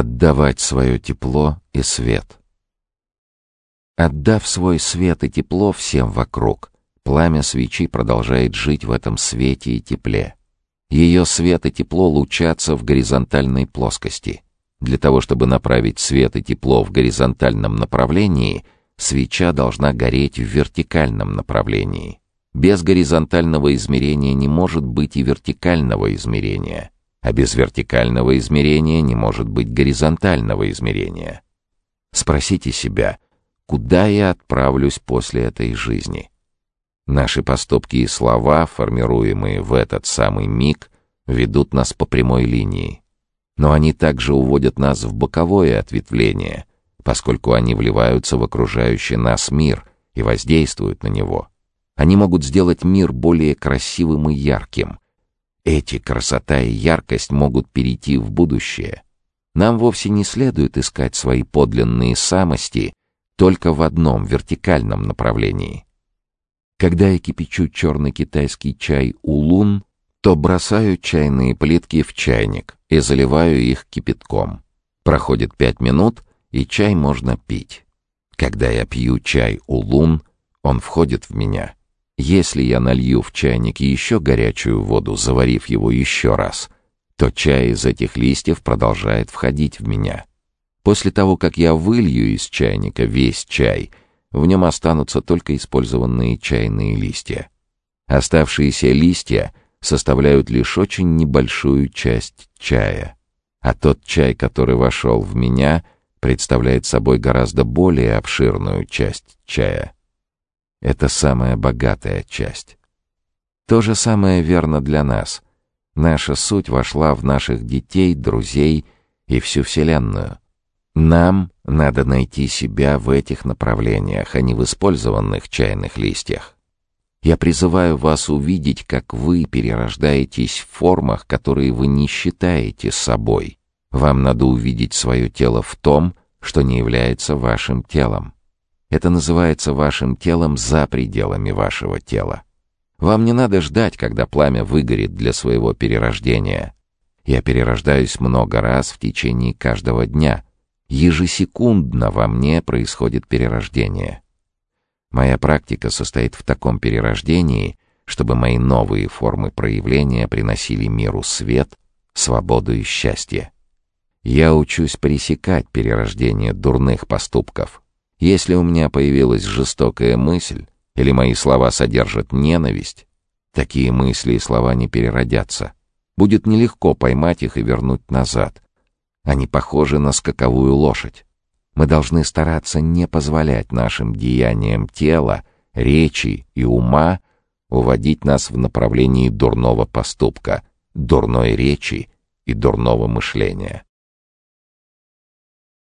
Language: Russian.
Отдавать свое тепло и свет. Отдав свой свет и тепло всем вокруг, пламя свечи продолжает жить в этом свете и тепле. Ее свет и тепло лучатся в горизонтальной плоскости. Для того, чтобы направить свет и тепло в горизонтальном направлении, свеча должна гореть в вертикальном направлении. Без горизонтального измерения не может быть и вертикального измерения — а без вертикального измерения не может быть горизонтального измерения. Спросите себя, куда я отправлюсь после этой жизни? Наши поступки и слова, формируемые в этот самый миг, ведут нас по прямой линии. Но они также уводят нас в боковое ответвление, поскольку они вливаются в окружающий нас мир и воздействуют на него. Они могут сделать мир более красивым и ярким — эти красота и яркость могут перейти в будущее. Нам вовсе не следует искать свои подлинные самости только в одном вертикальном направлении. Когда я кипячу черный китайский чай улун, то бросаю чайные плитки в чайник и заливаю их кипятком. Проходит пять минут, и чай можно пить. Когда я пью чай улун, он входит в меня — если я налью в чайник еще горячую воду, заварив его еще раз, то чай из этих листьев продолжает входить в меня. После того, как я вылью из чайника весь чай, в нем останутся только использованные чайные листья. Оставшиеся листья составляют лишь очень небольшую часть чая, а тот чай, который вошел в меня, представляет собой гораздо более обширную часть чая — это самая богатая часть. То же самое верно для нас. Наша суть вошла в наших детей, друзей и всю Вселенную. Нам надо найти себя в этих направлениях, а не в использованных чайных листьях. Я призываю вас увидеть, как вы перерождаетесь в формах, которые вы не считаете собой. Вам надо увидеть свое тело в том, что не является вашим телом. Это называется вашим телом за пределами вашего тела. Вам не надо ждать, когда пламя выгорит для своего перерождения. Я перерождаюсь много раз в течение каждого дня. Ежесекундно во мне происходит перерождение. Моя практика состоит в таком перерождении, чтобы мои новые формы проявления приносили миру свет, свободу и счастье. Я учусь пресекать перерождение дурных поступков — если у меня появилась жестокая мысль, или мои слова содержат ненависть, такие мысли и слова не переродятся. Будет нелегко поймать их и вернуть назад. Они похожи на скаковую лошадь. Мы должны стараться не позволять нашим деяниям тела, речи и ума уводить нас в направлении дурного поступка, дурной речи и дурного мышления.